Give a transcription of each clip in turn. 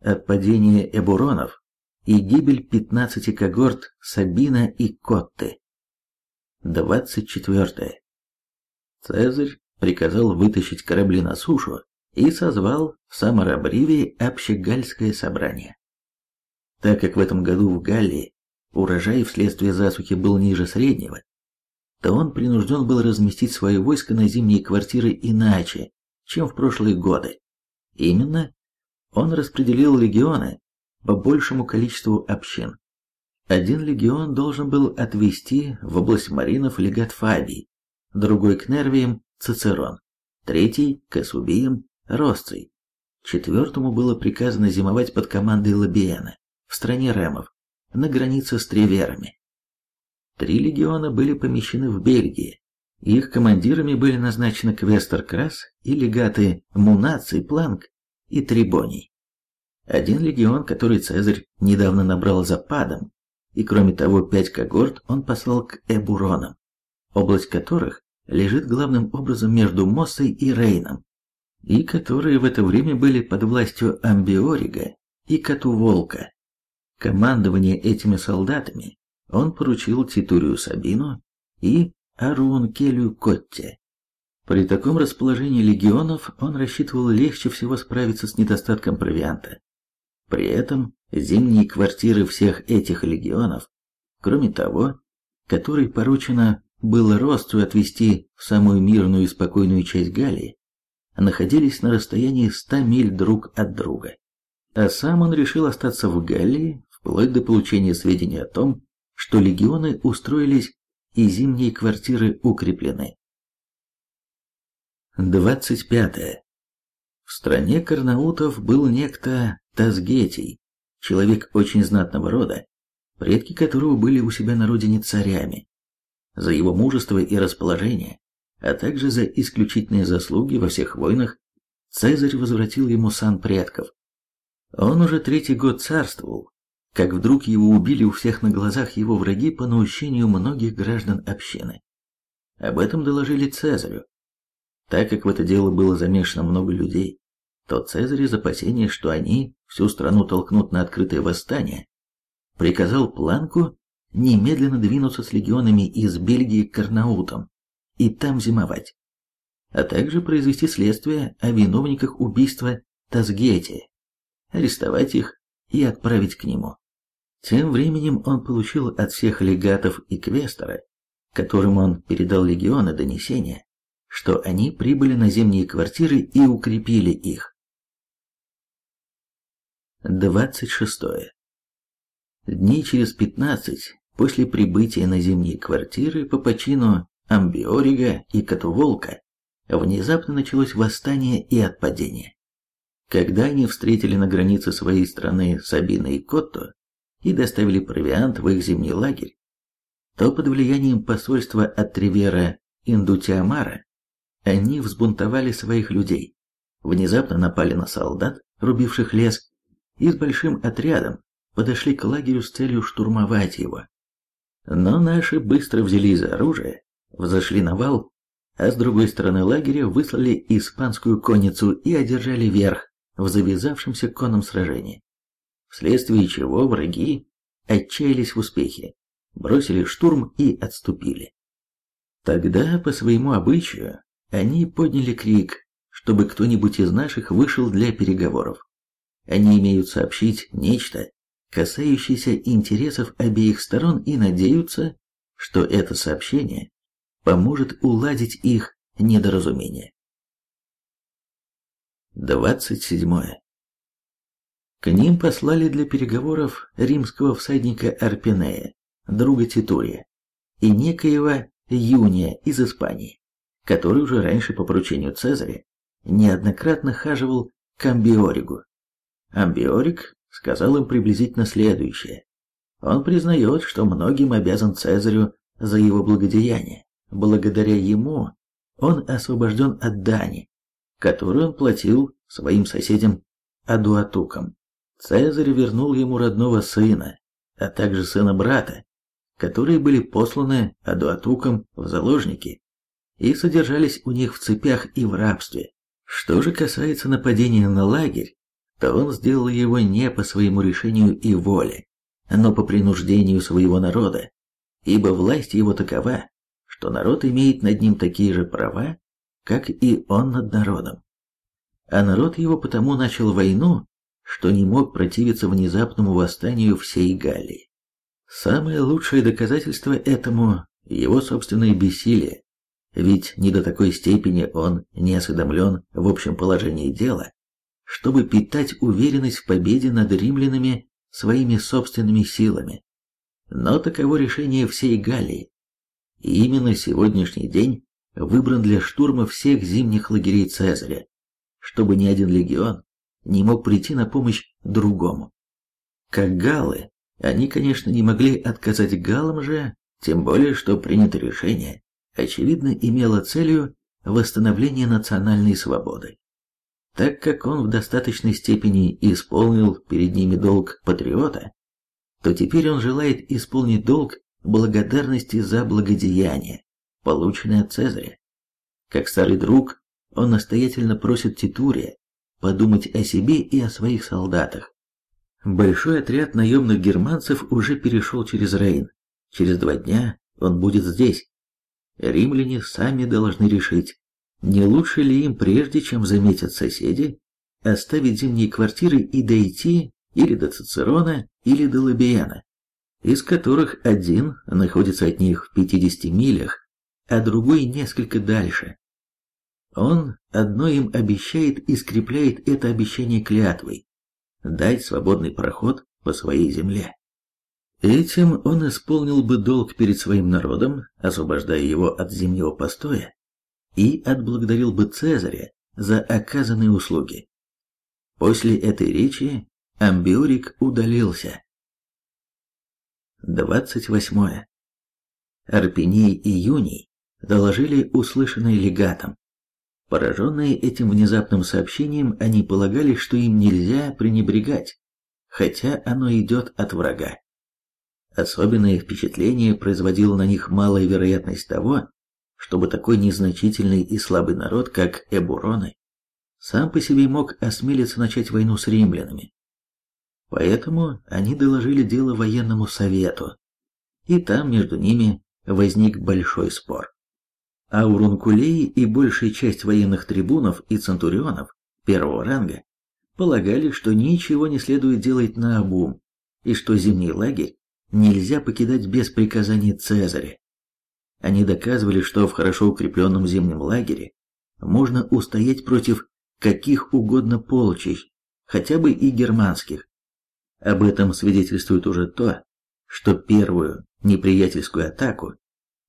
отпадение Эбуронов и гибель 15 когорт Сабина и Котты. 24. Цезарь приказал вытащить корабли на сушу и созвал в Самарабриве общегальское собрание. Так как в этом году в Галлии урожай вследствие засухи был ниже среднего, то он принужден был разместить свое войско на зимние квартиры иначе, чем в прошлые годы. Именно он распределил легионы по большему количеству общин. Один легион должен был отвести в область маринов легат Фабий, другой к Нервиям Цицерон, третий к Эсубиям Росций. Четвертому было приказано зимовать под командой Лабиена в стране Ремов, на границе с Треверами. Три легиона были помещены в Бельгии. Их командирами были назначены Квестер Крас и легаты Мунаций Планк и Трибоний. Один легион, который Цезарь недавно набрал за Падом, и кроме того пять когорт он послал к Эбуронам, область которых лежит главным образом между Моссой и Рейном, и которые в это время были под властью Амбиорига и Катуволка. Командование этими солдатами он поручил Титурию Сабину и Арункелю Котте. При таком расположении легионов он рассчитывал легче всего справиться с недостатком провианта. При этом зимние квартиры всех этих легионов, кроме того, который поручено было Росту отвести в самую мирную и спокойную часть Галлии, находились на расстоянии ста миль друг от друга. А сам он решил остаться в Галлии вплоть до получения сведений о том, что легионы устроились и зимние квартиры укреплены. 25. В стране карнаутов был некто Тазгетий, человек очень знатного рода, предки которого были у себя на родине царями. За его мужество и расположение, а также за исключительные заслуги во всех войнах, Цезарь возвратил ему сан предков. Он уже третий год царствовал, как вдруг его убили у всех на глазах его враги по наущению многих граждан общины. Об этом доложили Цезарю. Так как в это дело было замешано много людей, то Цезарь из опасения, что они всю страну толкнут на открытое восстание, приказал Планку немедленно двинуться с легионами из Бельгии к Карнаутам и там зимовать, а также произвести следствие о виновниках убийства Тазгетия, арестовать их и отправить к нему. Тем временем он получил от всех легатов и квестора, которым он передал легионы донесения, что они прибыли на зимние квартиры и укрепили их. 26. Дней через 15 после прибытия на зимние квартиры по почину Амбиорига и Катуволка внезапно началось восстание и отпадение. Когда они встретили на границе своей страны Сабина и Котто, и доставили провиант в их зимний лагерь, то под влиянием посольства от Тривера Индутиамара они взбунтовали своих людей, внезапно напали на солдат, рубивших лес, и с большим отрядом подошли к лагерю с целью штурмовать его. Но наши быстро взялись за оружие, взошли на вал, а с другой стороны лагеря выслали испанскую конницу и одержали верх в завязавшемся конном сражении вследствие чего враги отчаялись в успехе, бросили штурм и отступили. Тогда, по своему обычаю, они подняли крик, чтобы кто-нибудь из наших вышел для переговоров. Они имеют сообщить нечто, касающееся интересов обеих сторон и надеются, что это сообщение поможет уладить их недоразумение. 27. К ним послали для переговоров римского всадника Арпинея, друга Титурия, и некоего Юния из Испании, который уже раньше по поручению Цезаря неоднократно хаживал к Амбиоригу. Амбиориг сказал им приблизительно следующее. Он признает, что многим обязан Цезарю за его благодеяние. Благодаря ему он освобожден от дани, которую он платил своим соседям Адуатукам. Цезарь вернул ему родного сына, а также сына брата, которые были посланы Адуатукам в заложники и содержались у них в цепях и в рабстве. Что же касается нападения на лагерь, то он сделал его не по своему решению и воле, но по принуждению своего народа, ибо власть его такова, что народ имеет над ним такие же права, как и он над народом. А народ его потому начал войну, что не мог противиться внезапному восстанию всей Галлии. Самое лучшее доказательство этому – его собственное бессилие, ведь не до такой степени он не осведомлен в общем положении дела, чтобы питать уверенность в победе над римлянами своими собственными силами. Но таково решение всей Галлии. И именно сегодняшний день выбран для штурма всех зимних лагерей Цезаря, чтобы ни один легион не мог прийти на помощь другому. Как галлы, они, конечно, не могли отказать галам же, тем более, что принято решение, очевидно, имело целью восстановление национальной свободы. Так как он в достаточной степени исполнил перед ними долг патриота, то теперь он желает исполнить долг благодарности за благодеяние, полученное от Цезаря. Как старый друг, он настоятельно просит Титурия подумать о себе и о своих солдатах. Большой отряд наемных германцев уже перешел через Рейн. Через два дня он будет здесь. Римляне сами должны решить, не лучше ли им, прежде чем заметят соседи, оставить зимние квартиры и дойти или до Цицерона, или до Лабиана, из которых один находится от них в 50 милях, а другой несколько дальше. Он одно им обещает и скрепляет это обещание клятвой – дать свободный проход по своей земле. Этим он исполнил бы долг перед своим народом, освобождая его от зимнего постоя, и отблагодарил бы Цезаря за оказанные услуги. После этой речи Амбиорик удалился. 28. Арпиней и Юний доложили услышанное легатом. Пораженные этим внезапным сообщением, они полагали, что им нельзя пренебрегать, хотя оно идет от врага. Особенное впечатление производила на них малая вероятность того, чтобы такой незначительный и слабый народ, как Эбуроны, сам по себе мог осмелиться начать войну с римлянами. Поэтому они доложили дело военному совету, и там между ними возник большой спор. А урункулеи и большая часть военных трибунов и центурионов первого ранга полагали, что ничего не следует делать на обум, и что зимний лагерь нельзя покидать без приказаний Цезаря. Они доказывали, что в хорошо укрепленном зимнем лагере можно устоять против каких угодно полчищ, хотя бы и германских. Об этом свидетельствует уже то, что первую неприятельскую атаку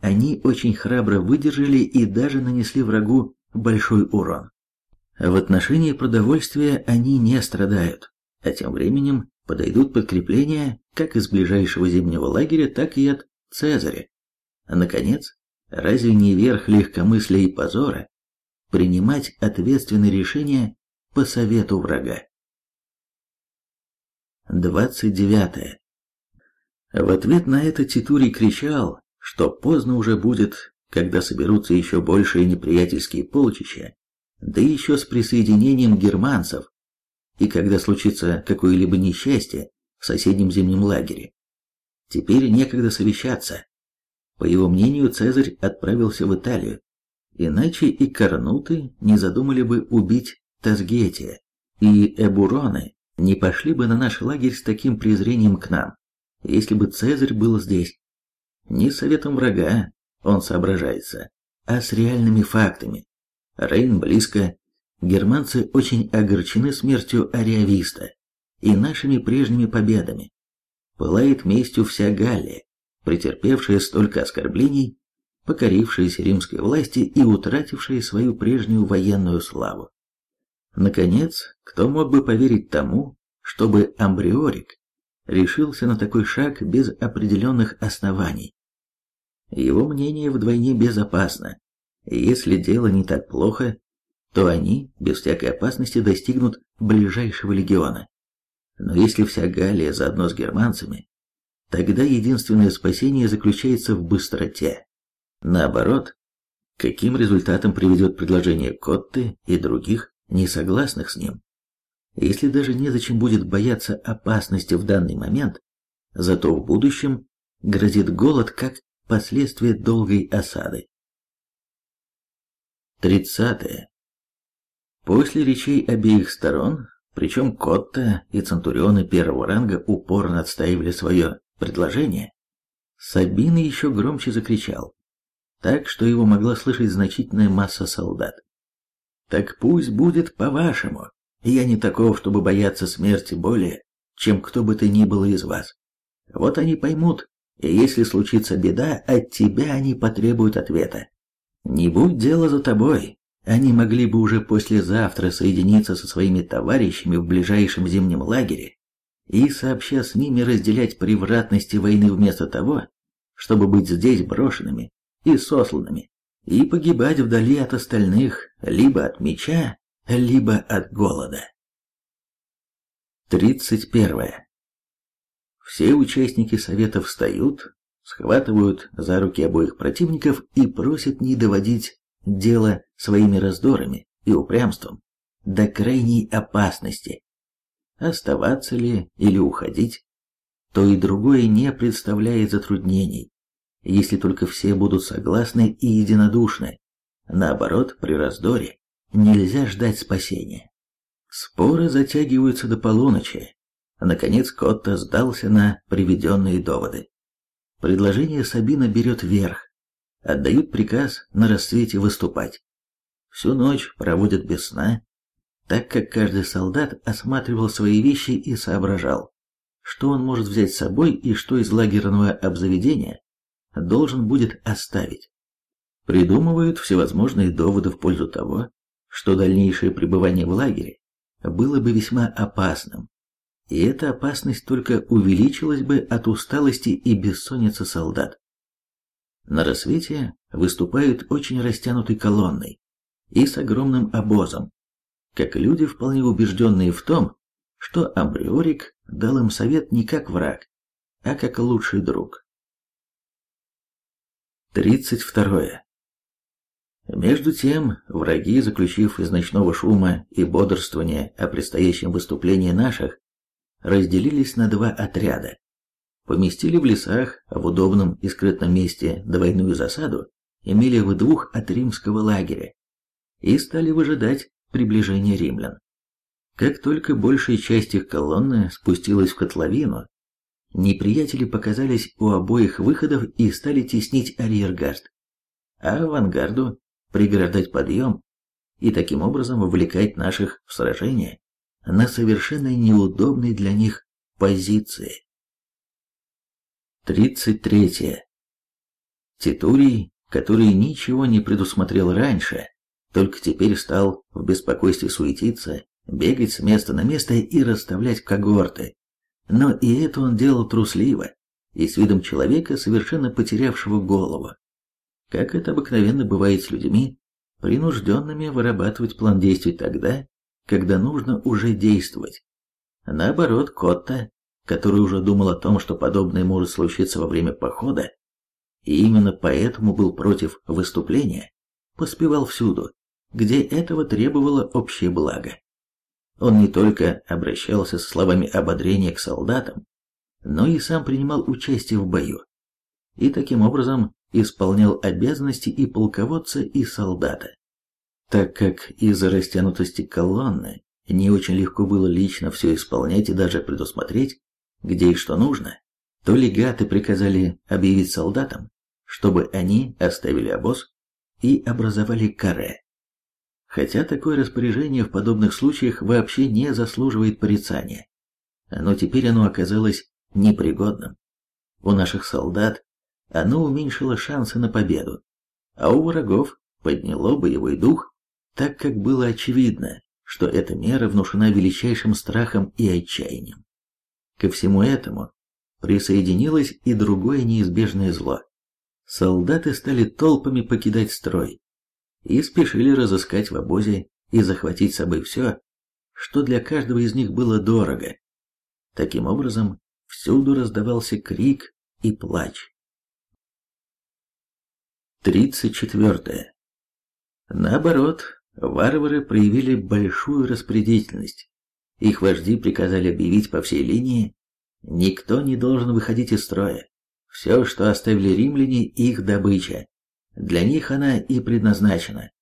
они очень храбро выдержали и даже нанесли врагу большой урон. В отношении продовольствия они не страдают, а тем временем подойдут подкрепления как из ближайшего зимнего лагеря, так и от Цезаря. А наконец, разве не верх легкомыслия и позора принимать ответственные решения по совету врага? 29. В ответ на это Титурий кричал, что поздно уже будет, когда соберутся еще большие неприятельские полчища, да еще с присоединением германцев, и когда случится какое-либо несчастье в соседнем зимнем лагере. Теперь некогда совещаться. По его мнению, Цезарь отправился в Италию, иначе и Корнуты не задумали бы убить Тазгетия, и Эбуроны не пошли бы на наш лагерь с таким презрением к нам, если бы Цезарь был здесь. Не советом врага он соображается, а с реальными фактами. Рейн близко, германцы очень огорчены смертью Ариависта и нашими прежними победами. Пылает местью вся Галлия, претерпевшая столько оскорблений, покорившаяся римской власти и утратившая свою прежнюю военную славу. Наконец, кто мог бы поверить тому, чтобы Амбриорик решился на такой шаг без определенных оснований? Его мнение вдвойне безопасно. Если дело не так плохо, то они, без всякой опасности, достигнут ближайшего легиона. Но если вся Галлия заодно с германцами, тогда единственное спасение заключается в быстроте. Наоборот, каким результатом приведет предложение Котты и других, не согласных с ним? если даже незачем будет бояться опасности в данный момент, зато в будущем грозит голод как последствие долгой осады. Тридцатое. После речей обеих сторон, причем Котта и Центурионы первого ранга упорно отстаивали свое предложение, Сабин еще громче закричал, так что его могла слышать значительная масса солдат. «Так пусть будет по-вашему. Я не таков, чтобы бояться смерти более, чем кто бы то ни было из вас. Вот они поймут, и если случится беда, от тебя они потребуют ответа. Не будь дело за тобой, они могли бы уже послезавтра соединиться со своими товарищами в ближайшем зимнем лагере и, сообща с ними, разделять превратности войны вместо того, чтобы быть здесь брошенными и сосланными, и погибать вдали от остальных, либо от меча, либо от голода. 31. Все участники совета встают, схватывают за руки обоих противников и просят не доводить дело своими раздорами и упрямством до крайней опасности. Оставаться ли или уходить, то и другое не представляет затруднений, если только все будут согласны и единодушны. Наоборот, при раздоре нельзя ждать спасения. Споры затягиваются до полуночи. Наконец Котта сдался на приведенные доводы. Предложение Сабина берет верх. Отдают приказ на рассвете выступать. Всю ночь проводят без сна, так как каждый солдат осматривал свои вещи и соображал, что он может взять с собой и что из лагерного обзаведения должен будет оставить. Придумывают всевозможные доводы в пользу того, что дальнейшее пребывание в лагере было бы весьма опасным, и эта опасность только увеличилась бы от усталости и бессонницы солдат. На рассвете выступают очень растянутой колонной и с огромным обозом, как люди, вполне убежденные в том, что Амбриорик дал им совет не как враг, а как лучший друг. 32. Между тем, враги, заключив из ночного шума и бодрствования о предстоящем выступлении наших, разделились на два отряда. Поместили в лесах, а в удобном и скрытном месте двойную засаду, имели в двух от римского лагеря, и стали выжидать приближения римлян. Как только большая часть их колонны спустилась в котловину, неприятели показались у обоих выходов и стали теснить арьергард, а авангарду преграждать подъем и таким образом вовлекать наших в сражение на совершенно неудобной для них позиции. 33. Титурий, который ничего не предусмотрел раньше, только теперь стал в беспокойстве суетиться, бегать с места на место и расставлять когорты. Но и это он делал трусливо и с видом человека, совершенно потерявшего голову. Как это обыкновенно бывает с людьми, принужденными вырабатывать план действий тогда, когда нужно уже действовать. Наоборот, Котта, который уже думал о том, что подобное может случиться во время похода, и именно поэтому был против выступления, поспевал всюду, где этого требовало общее благо. Он не только обращался с словами ободрения к солдатам, но и сам принимал участие в бою, и таким образом исполнял обязанности и полководца, и солдата так как из-за растянутости колонны не очень легко было лично все исполнять и даже предусмотреть, где и что нужно, то легаты приказали объявить солдатам, чтобы они оставили обоз и образовали каре. Хотя такое распоряжение в подобных случаях вообще не заслуживает порицания, но теперь оно оказалось непригодным. У наших солдат оно уменьшило шансы на победу, а у врагов подняло боевой дух так как было очевидно, что эта мера внушена величайшим страхом и отчаянием. Ко всему этому присоединилось и другое неизбежное зло. Солдаты стали толпами покидать строй и спешили разыскать в обозе и захватить с собой все, что для каждого из них было дорого. Таким образом, всюду раздавался крик и плач. 34. Наоборот, варвары проявили большую распорядительность их вожди приказали объявить по всей линии, никто не должен выходить из строя. Все, что оставили римляне, их добыча. Для них она и предназначена.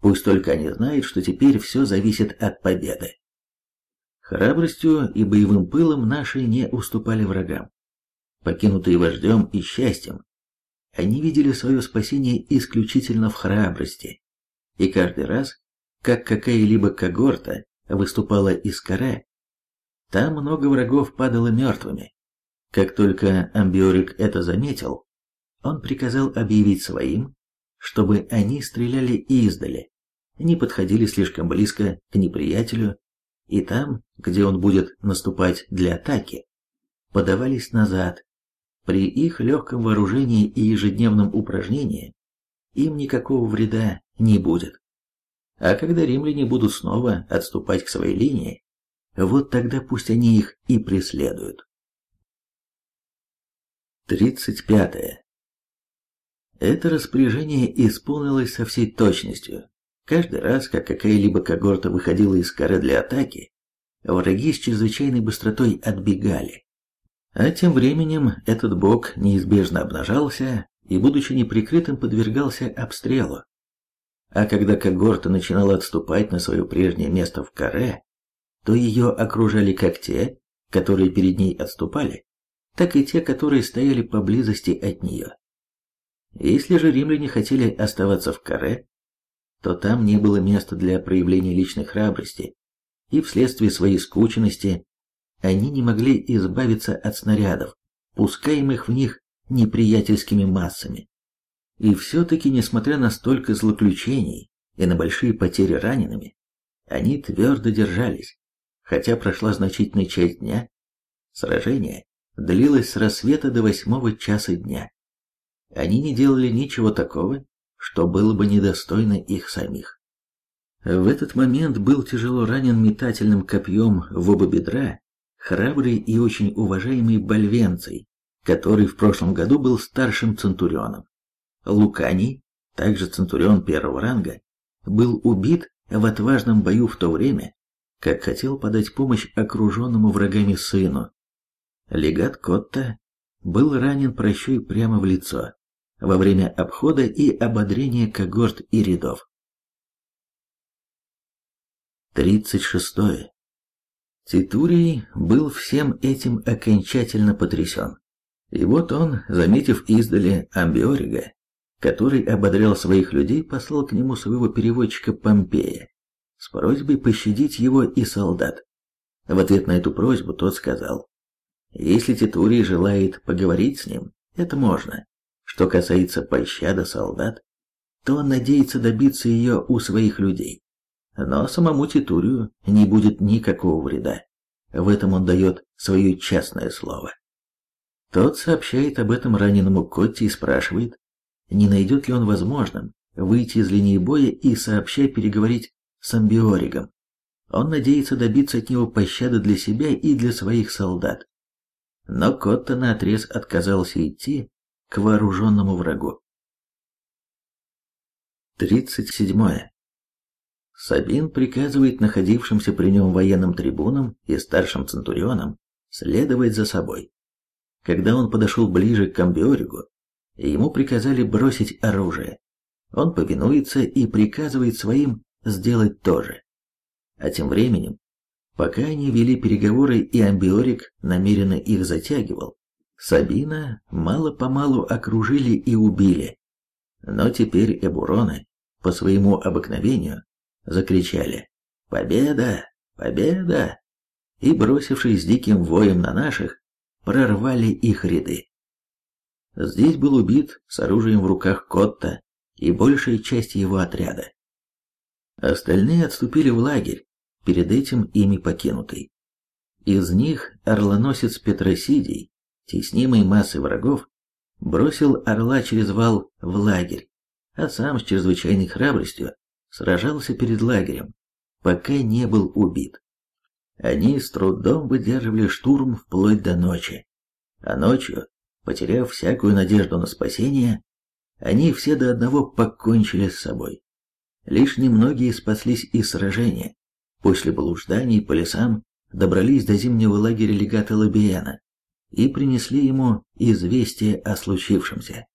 Пусть только они знают, что теперь все зависит от победы. Храбростью и боевым пылом наши не уступали врагам. Покинутые вождем и счастьем, они видели свое спасение исключительно в храбрости. И каждый раз, как какая-либо когорта выступала из каре, там много врагов падало мертвыми. Как только Амбиорик это заметил, он приказал объявить своим, чтобы они стреляли издали, не подходили слишком близко к неприятелю, и там, где он будет наступать для атаки, подавались назад. При их легком вооружении и ежедневном упражнении им никакого вреда не будет. А когда римляне будут снова отступать к своей линии, вот тогда пусть они их и преследуют. 35. Это распоряжение исполнилось со всей точностью. Каждый раз, как какая-либо когорта выходила из коры для атаки, враги с чрезвычайной быстротой отбегали. А тем временем этот бок неизбежно обнажался и, будучи неприкрытым, подвергался обстрелу. А когда когорта начинала отступать на свое прежнее место в каре, то ее окружали как те, которые перед ней отступали, так и те, которые стояли поблизости от нее. Если же римляне хотели оставаться в каре, то там не было места для проявления личной храбрости, и вследствие своей скученности они не могли избавиться от снарядов, пускаемых в них неприятельскими массами. И все-таки, несмотря на столько злоключений и на большие потери ранеными, они твердо держались, хотя прошла значительная часть дня. Сражение длилось с рассвета до восьмого часа дня. Они не делали ничего такого, что было бы недостойно их самих. В этот момент был тяжело ранен метательным копьем в оба бедра храбрый и очень уважаемый Бальвенций, который в прошлом году был старшим центурионом. Луканий, также центурион первого ранга, был убит в отважном бою в то время, как хотел подать помощь окруженному врагами сыну. Легат Котта был ранен прощой прямо в лицо во время обхода и ободрения когорт и рядов. 36. Титурий был всем этим окончательно потрясен. И вот он, заметив издали Амбиорига, который ободрял своих людей, послал к нему своего переводчика Помпея с просьбой пощадить его и солдат. В ответ на эту просьбу тот сказал, «Если Титурий желает поговорить с ним, это можно, что касается пощады солдат, то он надеется добиться ее у своих людей. Но самому Титурию не будет никакого вреда. В этом он дает свое честное слово. Тот сообщает об этом раненому Котти и спрашивает, не найдет ли он возможным выйти из линии боя и сообща переговорить с Амбиоригом. Он надеется добиться от него пощады для себя и для своих солдат. Но Котта наотрез отказался идти к вооруженному врагу. 37. Сабин приказывает находившимся при нем военным трибунам и старшим центурионам следовать за собой. Когда он подошел ближе к Камбиоригу, ему приказали бросить оружие. Он повинуется и приказывает своим сделать то же. А тем временем, пока они вели переговоры и Амбиорик намеренно их затягивал, Сабина мало-помалу окружили и убили. Но теперь эбуроны, по своему обыкновению, закричали «Победа! Победа!» и, бросившись диким воем на наших, прорвали их ряды. Здесь был убит с оружием в руках Котта и большая часть его отряда. Остальные отступили в лагерь, перед этим ими покинутый. Из них орлоносец Петросидий теснимый массой врагов, бросил орла через вал в лагерь, а сам с чрезвычайной храбростью сражался перед лагерем, пока не был убит. Они с трудом выдерживали штурм вплоть до ночи, а ночью, потеряв всякую надежду на спасение, они все до одного покончили с собой. Лишь немногие спаслись из сражения. После блужданий по лесам добрались до зимнего лагеря легата Лабиена и принесли ему известие о случившемся.